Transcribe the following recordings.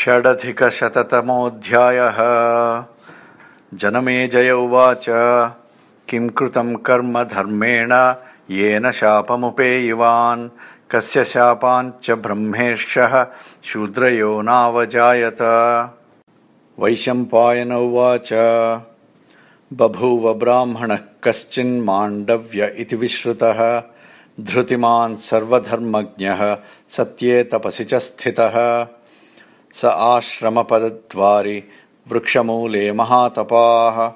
षडधिकशततमोऽध्यायः। जनमेजय उवाच। किं कृतं कर्म धर्मेण? येन शापमुपेयिवान्। कस्य शापाञ्च ब्रह्मेर्षः शूद्रयो नावजायत। वैशम्पायन उवाच। बभूव ब्राह्मणः कश्चिन्माण्डव्य इति विश्रुतः। धृतिमान् सर्वधर्मज्ञः सत्ये तपसि च स्थितः स आश्रमपदद्वारि वृक्षमूले महातपाः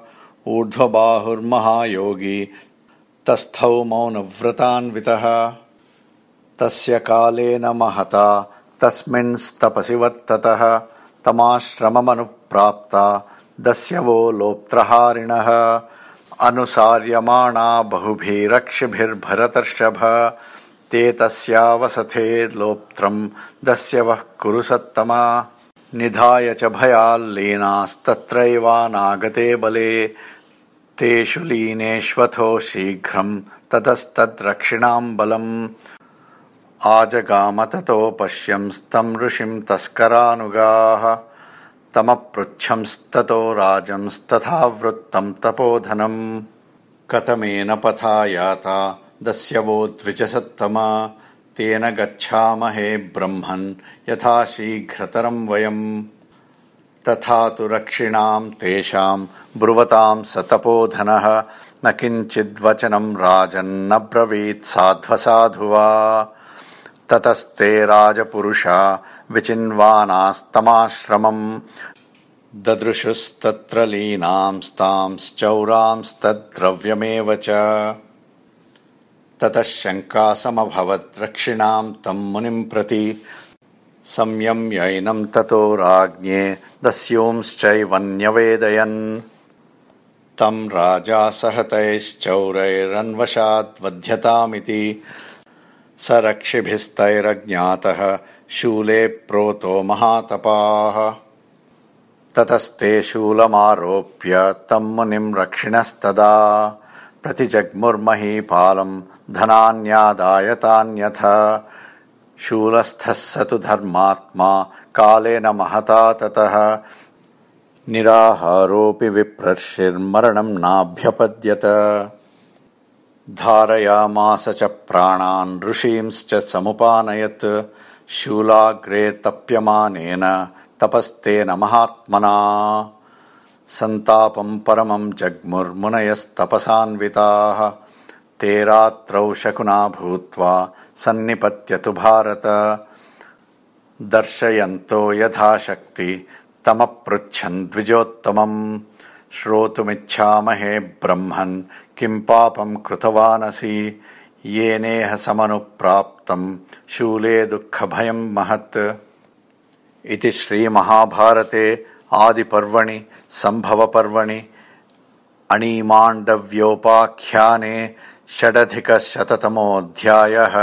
ऊर्ध्वबाहुर्महायोगी तस्थौ मौनव्रतान्वितः। तस्य कालेन महता तस्मिंस्तपसि वर्ततः तमाश्रममनुप्राप्ता दस्यवो लोप्त्रहारिणः। अनुसार्यमाणा बहुभिरक्षिभिर्भरतर्षभ ते तस्यावसथे लोप्त्रम् दस्यवः कुरु सत्तमा। निधाय च भयाल्लीनास्तत्रैवानागते बले। तेषु लीनेष्वथो शीघ्रम् ततस्तद्रक्षिणाम् बलम्। आजगाम ततो पश्यंस्तम् ऋषिम् तस्करानुगाः। तमपृच्छंस्ततो राजंस्तथा वृत्तम् तपोधनम्। कथमेन पथा याता दस्यवो द्विजसत्तमा तेन गच्छामहे ब्रह्मन् यथा शीघ्रतरम् वयम्। तथा तु रक्षिणाम् तेषाम् ब्रुवताम् स तपोधनः न किञ्चिद्वचनम् राजन्न ब्रवीत् साध्वसाधु वा ततस्ते राजपुरुषा विचिन्वानास्तमाश्रमम्। ददृशुस्तत्र लीनांस्तांश्चौरांस्तद्द्रव्यमेव च ततः शङ्कासमभवत् रक्षिणाम् तम् मुनिम् प्रति। संयम्यैनम् ततो राज्ञे दस्यूंश्चैवन्यवेदयन्। तम् राजा सहतैश्चौरैरन्वशाद्वध्यतामिति स रक्षिभिस्तैरज्ञातः शूले प्रोतो महातपाः। ततस्ते शूलमारोप्य तम् मुनिम् रक्षिणस्तदा प्रतिजग्मुर्महीपालम् धनान्यादायतान्यथ। शूलस्थः स तु धर्मात्मा कालेन महता ततः। निराहारोऽपि विप्रर्षिर्मरणम् नाभ्यपद्यत। धारयामास च प्राणान् ऋषींश्च समुपानयत्। शूलाग्रे तप्यमानेन तपस्तेन महात्मना सन्तापम् परमम् जग्मुर्मुनयस्तपसान्विताः। ते रात्रौ शकुना भूत्वा सन्निपत्यतु भारत। दर्शयन्तो यथाशक्ति तमपृच्छन् द्विजोत्तमम् श्रोतुमिच्छामहे ब्रह्मन् किम् पापम् कृतवानसि। येनेह समनुप्राप्तम् शूले दुःखभयम् महत्। इति श्रीमहाभारते आदिपर्वणि सम्भवपर्वणि अणीमाण्डव्योपाख्याने षडधिकशततमोऽध्यायः